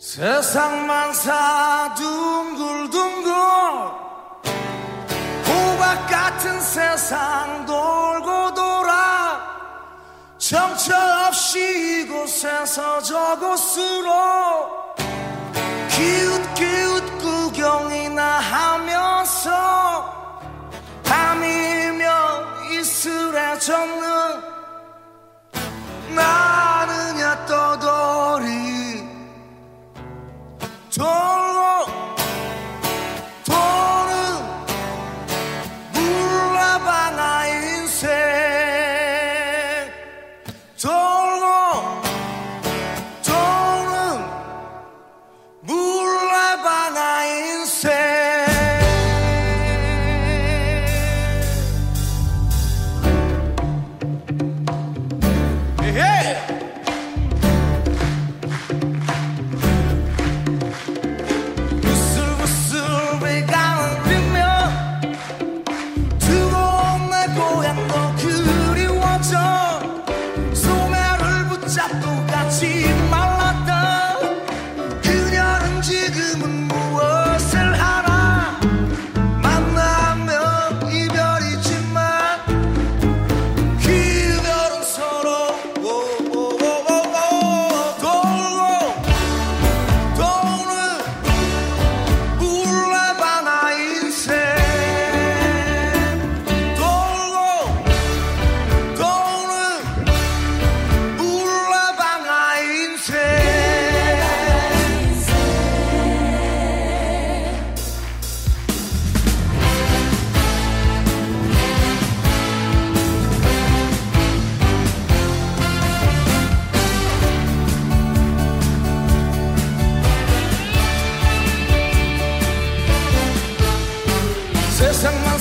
세상만 사 둥글둥글 호박 같은 세상 돌고 돌아 정처 없이 이곳에서 저곳으로 기웃기웃 구경이나 하면서 밤이면 이슬에 나 told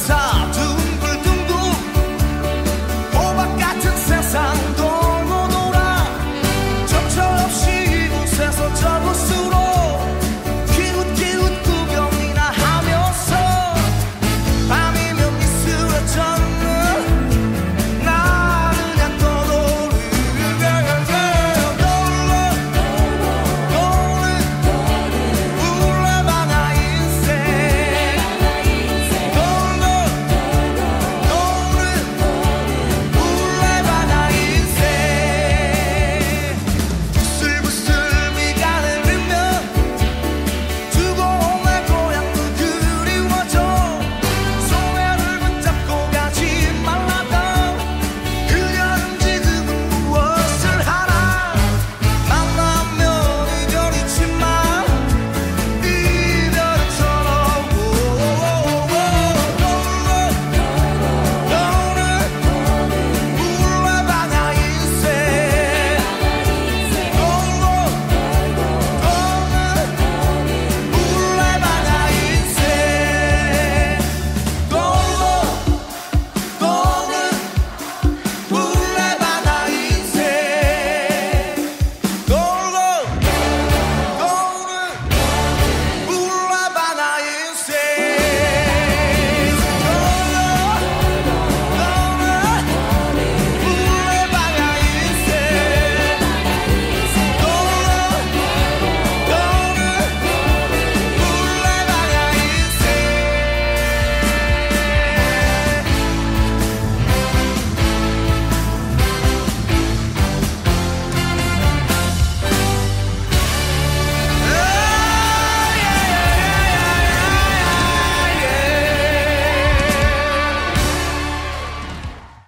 사